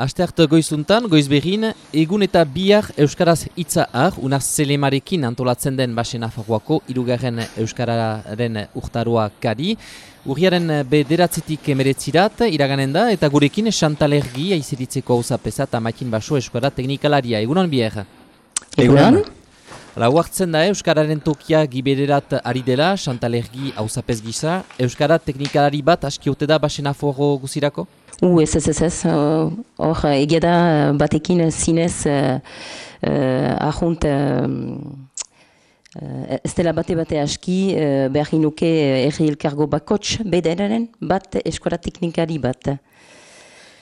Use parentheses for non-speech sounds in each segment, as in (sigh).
Asteart goizuntan, goiz behin, egun eta bihar Euskaraz hitza har, unaz zelemarekin antolatzen den basen afagoako, irugarren Euskararen urtaroa kari. Urriaren bederatzetik emeretzirat, iraganen da, eta gurekin Chantalergi aizeritzeko hau zapesa eta makin baso Euskara teknikalaria. Egunon bihar? Egunon? Lau hartzen da Euskararen tokia gibererat ari dela, Chantalergi hau zapez gisa. Euskara teknikalari bat askiote da basen afago guzirako? U, ez, ez, ez, ez. Hor, egia da batekin zinez uh, uh, ahunt uh, ez dela bate bate aski uh, behar nuke erri elkargo bakots bedenaren bat eskola teknikari bat.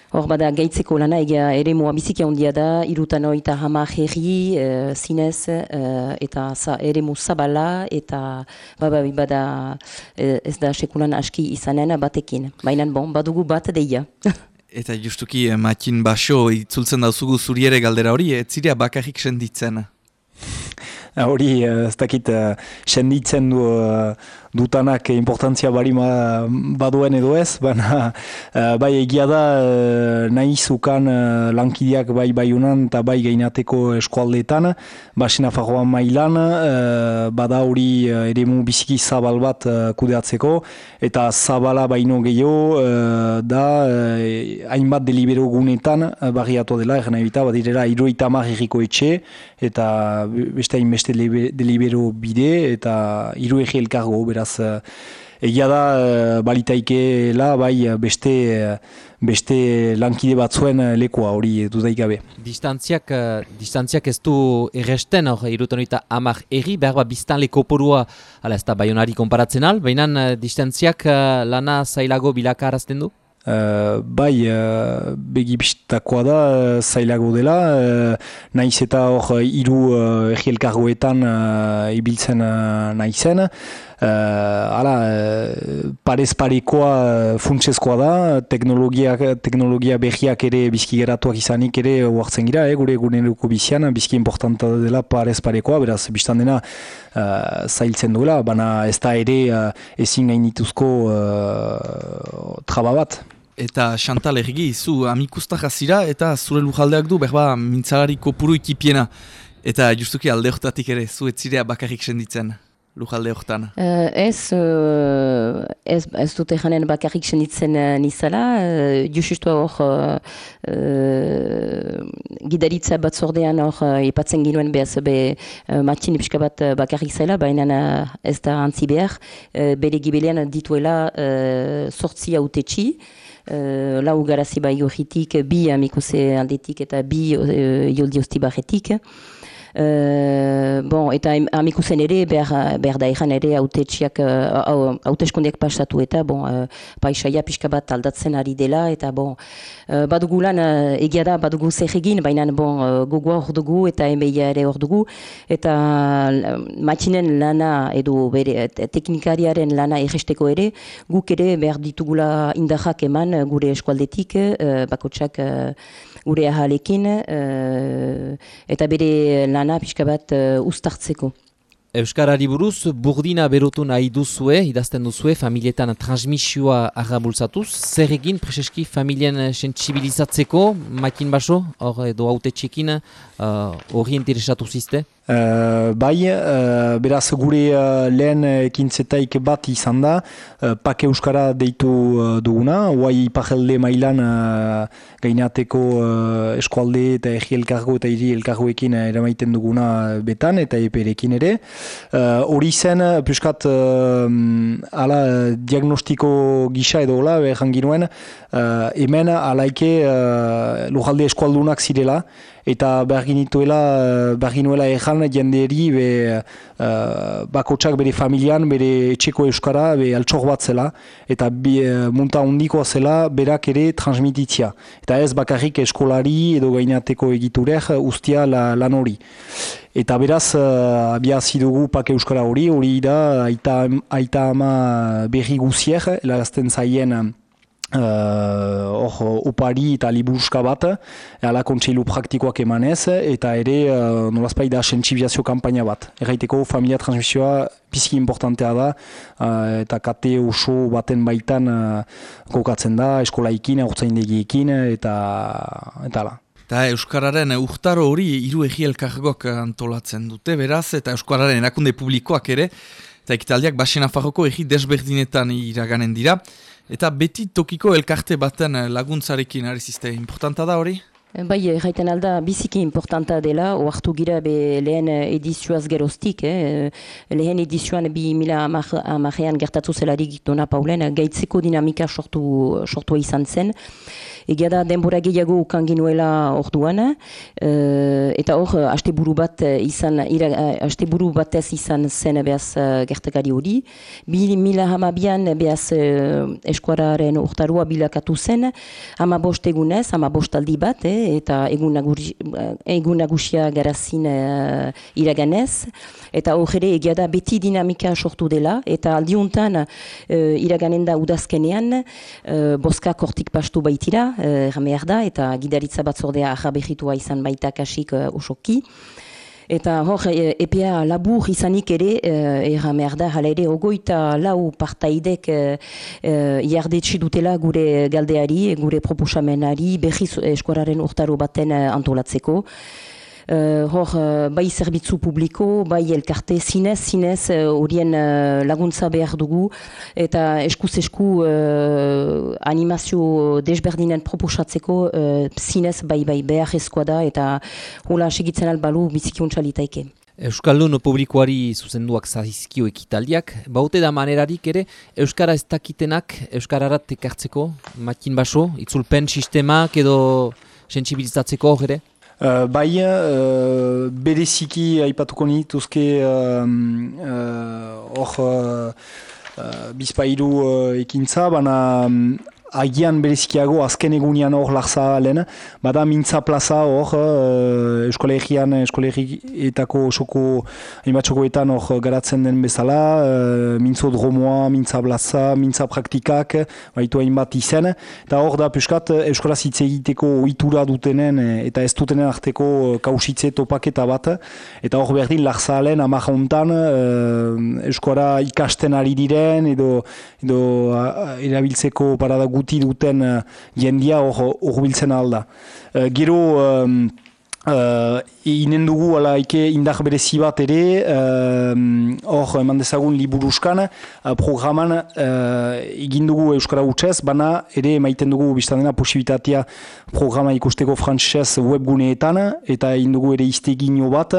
Hor bada gaitzeko lana egia ere moa biziki handia da, irutan oita hama herri, e, zinez, e, eta za, ere zabala, eta baba bada e, ez da sekulan aski izanen batekin. Baina bon, badugu bat deia. (laughs) eta justuki makin baso itzultzen dauzugu zuriere galdera hori, ez zirea bakarrik senditzen? Hori, ez dakit, senditzen du dutanak importantzia bari baduen edo ez, baina uh, bai egia da uh, nahi zukan uh, lankideak bai baiunan eta bai gainateko eskualdeetan, basena fagoan mailan, bada hori uh, ere mu biziki zabal bat kudeatzeko, eta zabala baino gehiago da hainbat delibero gunetan barriatu dela, egin nahi bita, bat irera iroita marriko etxe, eta beste hainbeste delibero bide, eta iru egi elkargo, beraz uh, egia da uh, balitaikeela bai eh, beste beste lankide batzuen lekoa hori dudaik gabe. Distantziak, distantziak ez du erresten hor irutonita amak erri, behar bat biztan leko porua ala ez da baionari konparatzen al, baina distantziak lana zailago bilaka arazten du? Uh, bai, uh, begibistakoa da, uh, zailago dela, uh, nahiz eta hor hiru uh, egielkargoetan uh, ibiltzen uh, nahizen, uh, ala, uh, parez parekoa funtsezkoa da, teknologia, teknologia behiak ere bizki geratuak izanik ere huartzen gira, eh, gure gure bizian, bizki importanta dela parez parekoa, beraz, biztan dena uh, zailtzen duela, baina ez da ere uh, ezin gainituzko uh, traba bat. Eta Chantal ergi, zu amikustak azira eta zure lujaldeak du, berba, mintzalariko puru ikipiena. Eta justuki alde ere, zu etzirea bakarrik senditzen lujalde horretan? Uh, ez, uh, ez, ez dute janen bakarrik senditzen uh, nizala. Uh, Justustu hor uh, gidaritza bat zordean hor uh, ipatzen ginuen behaz be uh, matxin ipska bat uh, bakarrik zela, baina uh, ez da antzi behar. Uh, bere gibelean dituela uh, sortzi autetxi. Uh, lau garazi bai horretik, bi amikuse aldetik eta bi uh, joldi hosti Uh, bon, eta amikusen ere, behar, behar da egan ere autetxiak, uh, hauteskundiak pasatu eta bon, uh, paisaia pixka bat aldatzen ari dela, eta bon, badugu lan egia da, badugu zer egin, baina bon, gogoa hor dugu eta emeia ere hor dugu, eta matxinen lana edo bere, teknikariaren lana egesteko ere, guk ere behar ditugula indahak eman gure eskualdetik, bakotsak gure ahalekin, eta bere lana pixka bat uh, ustartzeko. Euskarari buruz, burdina berotu nahi duzue, idazten duzue, familietan transmisioa arrabultzatuz. Zer egin, preseski, familien sensibilizatzeko, makin baso, hor edo haute txekin, hori uh, interesatu ziste? Uh, bai, uh, beraz gure uh, lehen ekintzetaik bat izan da, uh, Pake Euskara deitu uh, duguna, guai ipajelde mailan uh, gainateko uh, eskualde eta egi elkargo eta iri elkargoekin uh, eramaiten duguna betan eta eperekin ere. Hori uh, zen, puskat, uh, ala, diagnostiko gisa edo hola, behan ginuen, uh, hemen alaike uh, lujalde eskualdunak zirela, eta behar ginituela, behar ginuela ejan jenderi be, uh, bakotsak bere familian, bere etxeko euskara, be altxor bat zela, eta bi, uh, munta hondikoa zela berak ere transmititzia. Eta ez bakarrik eskolari edo gainateko egiturek ustia la, lan hori. Eta beraz, uh, abiazi dugu pak euskara hori, hori da aita, aita ama berri guziek, elagazten zaien hor opari eta liburuska bat, ala kontseilu praktikoak emanez, eta ere uh, nolazpai da sensibilizazio kampaina bat. Erraiteko familia transmisioa bizki importantea da, eta kate oso baten baitan uh, kokatzen da, eskolaikin, aurtzaindegiekin, eta eta ala. Eta Euskararen urtaro hori hiru egielkargok antolatzen dute, beraz, eta Euskararen erakunde publikoak ere, eta ekitaldiak Baxen Afarroko egi desberdinetan iraganen dira. Eta beti tokiko elkarte baten laguntzarekin arizizte, importanta da hori? Bai, gaiten alda, biziki importanta dela, oartu gira be lehen edizioaz geroztik, eh? lehen edizioan bi mila amarean gertatu zelarik dona paulen, gaitzeko dinamika sortu, sortua izan zen. Egia da, denbora gehiago ukan ginuela orduan, uh, eta hor, haste buru bat izan, ira, haste buru batez izan zen behaz gertakari hori. Bi mila hamabian behaz uh, eskuararen urtarua bilakatu zen, hama bost egunez, hama bost bat, eh? eta egun, nagusi, egun nagusia garazin uh, iraganez. Eta horre egia da beti dinamika sortu dela, eta aldiuntan uh, iraganen da udazkenean, uh, boska kortik pastu baitira, uh, da, eta gidaritza batzordea ahabehitua izan baita kasik uh, usoki. Eta hor, e, EPA labur izanik ere, e, erra merda, hala ere, ogoita lau partaidek e, e, jardetsi dutela gure galdeari, gure proposamenari, behiz eskuararen urtaro baten antolatzeko. Uh, hor, uh, bai zerbitzu publiko, bai elkarte zinez, zinez horien uh, laguntza behar dugu eta eskuz esku uh, animazio desberdinen proposatzeko uh, zinez bai bai behar ezkoa da eta hola segitzen albalu bizikiuntza litaike. Euskaldun publikoari zuzenduak zaizkio ekitaldiak, baute da manerarik ere, Euskara ez dakitenak Euskararat ekartzeko, makin baso, itzulpen sistemak edo sensibilizatzeko hor ere? Uh, bai, uh, bereziki aipatuko nituzke hor uh, uh, uh, bizpairu uh, ekintza, baina agian berezkiago azken egunean hor lakza lehen, bada mintza plaza hor, uh, eskolegian, eskolegietako osoko hainbatxokoetan hor garatzen den bezala, uh, mintzo dromoa, mintza plaza, mintza praktikak, baitu hainbat izen, eta hor da puskat eskola zitze egiteko ohitura dutenen eta ez dutenen arteko kausitze topaketa bat, eta hor berdin lakza lehen amak hontan uh, eskola ikasten ari diren, edo, edo uh, erabiltzeko paradagu guti duten uh, jendia hor biltzen alda. Uh, gero, um, uh, inen dugu ala ike indar berezi bat ere, hor uh, eman dezagun liburuskan, uh, programan uh, egin dugu Euskara Utsez, bana ere emaiten dugu biztadena posibitatea programa ikusteko frantzesez webguneetan, eta egin dugu ere iztegino bat,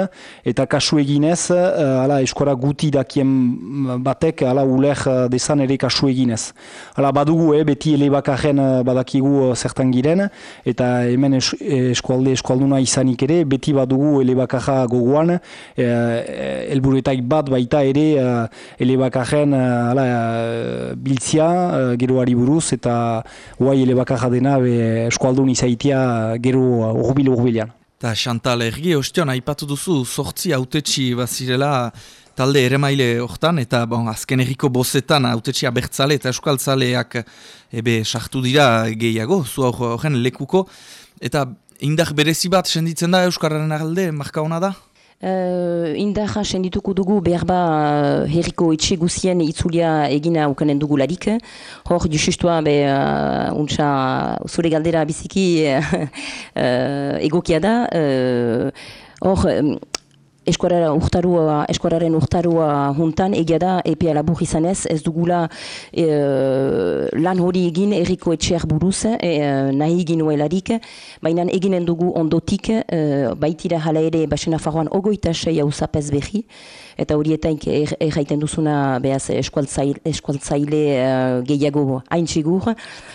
eta kasu eginez, uh, ala Euskara guti dakien batek, ala uler dezan ere kasu eginez. Ala badugu, eh, beti elebakaren badakigu zertan giren, eta hemen eskualde eskualduna izanik ere, beti badugu dugu elebakaja gogoan, e, elburetak bat baita ere e, elebakajen e, biltzia e, geroari buruz eta guai elebakaja dena be, eskualdun izaitia gero urbil urbilean. Ta Chantal Ergi, ostion, aipatu duzu, sortzi autetxi bazirela talde ere maile hortan, eta bon, azken erriko bozetan autetxi abertzale eta eskualtzaleak ebe sartu dira gehiago, zu horren lekuko, eta Indar berezi bat senditzen da Euskararen alde, marka hona da? Uh, indar sendituko dugu behar ba uh, herriko etxe guzien itzulia egina ukanen dugu larik. Hor, justua be, uh, untsa, zure galdera biziki uh, (laughs) egokia da. Hor, um, eskuarara urtarua, eskuararen urtarua juntan, egia da, epea labur izanez, ez dugula e, lan hori egin erriko etxeak buruz, e, nahi egin uelarik, baina eginen dugu ondotik, e, baitira hala ere, basena faroan ogoita sei hau zapez behi, eta horietaik er, erraiten duzuna behaz eskualtzaile, eskualtzaile uh, gehiago haintzigur,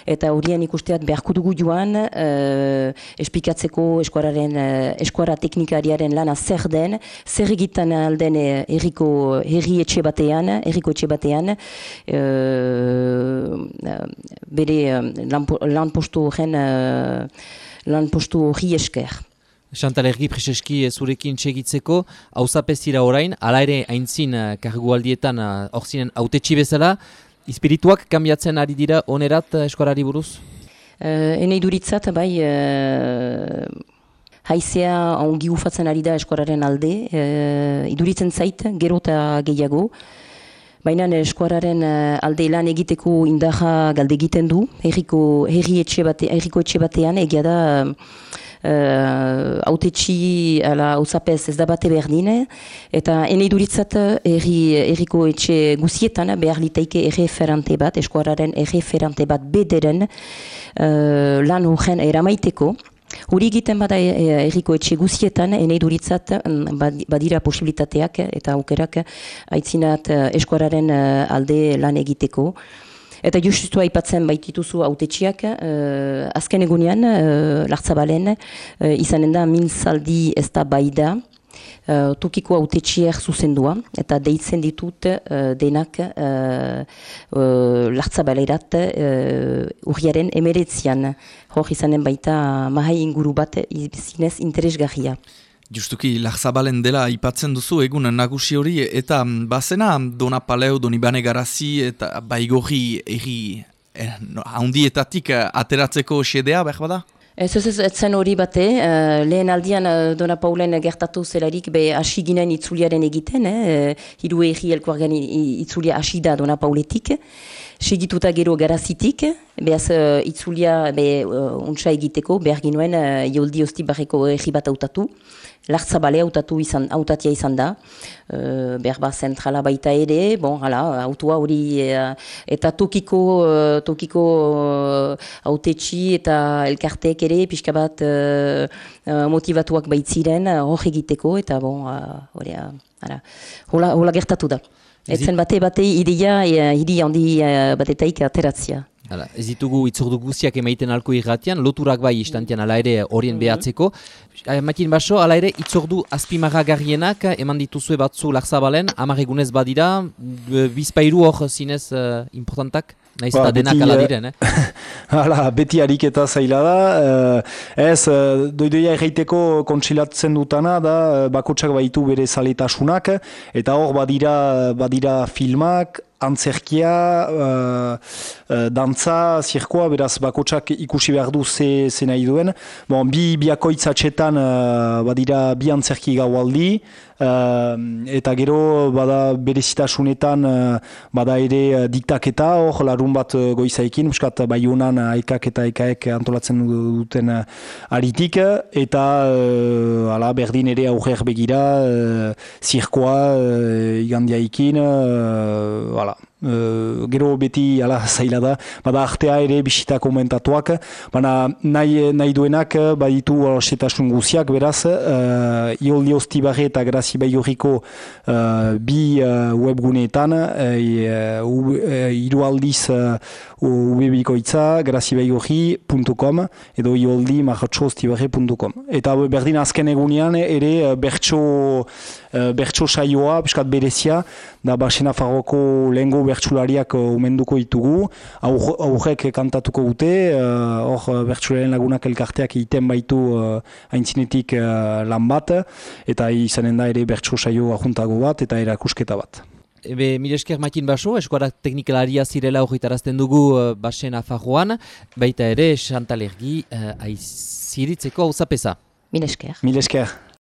eta horien ikusteat beharko dugu joan uh, espikatzeko eskuararen, uh, eskuara teknikariaren lana zer den, zer egitan alden erriko herri etxe batean, erriko etxe batean, bere lan postu horren lan postu hori esker. Chantal Ergi Prezeski zurekin txegitzeko, hau zapezira orain, ala ere haintzin uh, kargualdietan uh, hor zinen autetxi bezala, Espirituak kambiatzen ari dira onerat eskorari buruz? Uh, ene iduritzat, bai, uh, haizea ongi ufatzen ari da eskoraren alde, uh, iduritzen zait, gero eta gehiago, Baina eskuararen alde lan egiteko indaja galde egiten du, herriko, herri etxe, bate, herriko etxe batean, egia da autetxi ala uzapez ez da bate berdin, eta ene iduritzat erri, erriko etxe guzietan behar liteike erreferante bat, eskuararen erreferante bat bederen uh, lan horren eramaiteko. Huri egiten bada erriko etxe guzietan, ene iduritzat badira posibilitateak eta aukerak aitzinat eskuararen alde lan egiteko. Eta justu aipatzen baitituzu autetxiak, uh, azken egunean, uh, lartzabalen, uh, izanen da minzaldi ez da bai uh, tukiko autetxiak zuzendua, eta deitzen ditut uh, denak uh, uh, lartzabalerat uh, urriaren emeretzian, hor izanen baita mahai inguru bat zinez interesgarria. Justuki, lagzabalen dela ipatzen duzu egun nagusi hori, eta mm, bazena Dona Paleo, Donibane Garazi eta Baigorri egi eh, haundietatik eh, ateratzeko sedea, behar bada? Ez ez ez zen hori bate, uh, lehen aldian uh, Dona Paulen gertatu zelarik be hasi ginen itzuliaren egiten, eh? hiru egi elkoargan itzulia hasi da Dona Pauletik, segituta gero garazitik, behaz uh, itzulia be, uh, untsa egiteko, behar ginoen uh, joldi hosti barreko egi bat autatu, lartzabale hautatu izan, hautatia izan da, uh, behar bat zentrala baita ere, bon, hala, autua hori, uh, eta tokiko, uh, tokiko uh, autetxi eta elkarteek ere, pixka bat uh, motivatuak baitziren, hor egiteko, eta bon, hori, uh, uh, hola, hola gertatu da. Etzen bate bate idia, hiri handi uh, batetaik ateratzia. Hala, ez ditugu itzordu guztiak emaiten alko irratian, loturak bai istantian ala ere horien mm -hmm. behatzeko. Eh, Matin baso, ala ere itzordu azpimarra garrienak eman dituzue batzu larzabalen, amaregunez badira, bizpairu hor zinez uh, importantak? Naiz ba, eta denak ala eh, diren, eh? (laughs) Hala, beti ariketa zaila da. Uh, ez, uh, doidoia erreiteko kontsilatzen dutana da, bakotsak baitu bere zaletasunak, eta hor badira, badira filmak, antzerkia, uh, uh, dantza, zirkoa, beraz bakotsak ikusi behar du ze, ze nahi duen. Bon, bi biakoitzatxetan uh, badira bi antzerki gaualdi, uh, eta gero bada berezitasunetan uh, bada ere diktaketa, hor larun bat goizaikin, muskat bai honan aikak eta aikaek antolatzen duten uh, aritik, eta uh, ala, berdin ere aurrer begira, uh, zirkoa, uh, igandiaikin, uh, ala, Uh, gero beti ala (laughs) zaila da, bada artea ere bisita komentatuak, baina nahi, nahi duenak baditu setasun guziak, beraz, uh, ioldi hostibarre eta grazi bai horriko uh, bi uh, webguneetan, uh, uh, iru aldiz uh, ubebikoitza, grazibaigohi.com edo ioldi marratxostibarre.com. Eta berdin azken egunean ere bertso, uh, bertso saioa, piskat berezia, da Baxena Farroko lehengo bertsulariak umenduko ditugu, aurrek kantatuko dute, hor uh, bertsularien lagunak elkarteak egiten baitu uh, aintzinetik uh, lan bat, eta izanen da ere bertso saio ajuntago bat eta erakusketa bat. Ebe, mire esker makin baso, eskuara teknikalaria zirela horretarazten dugu uh, basen afajoan, baita ere, xantalergi uh, aiziritzeko hau zapesa. Mire esker. Mire esker.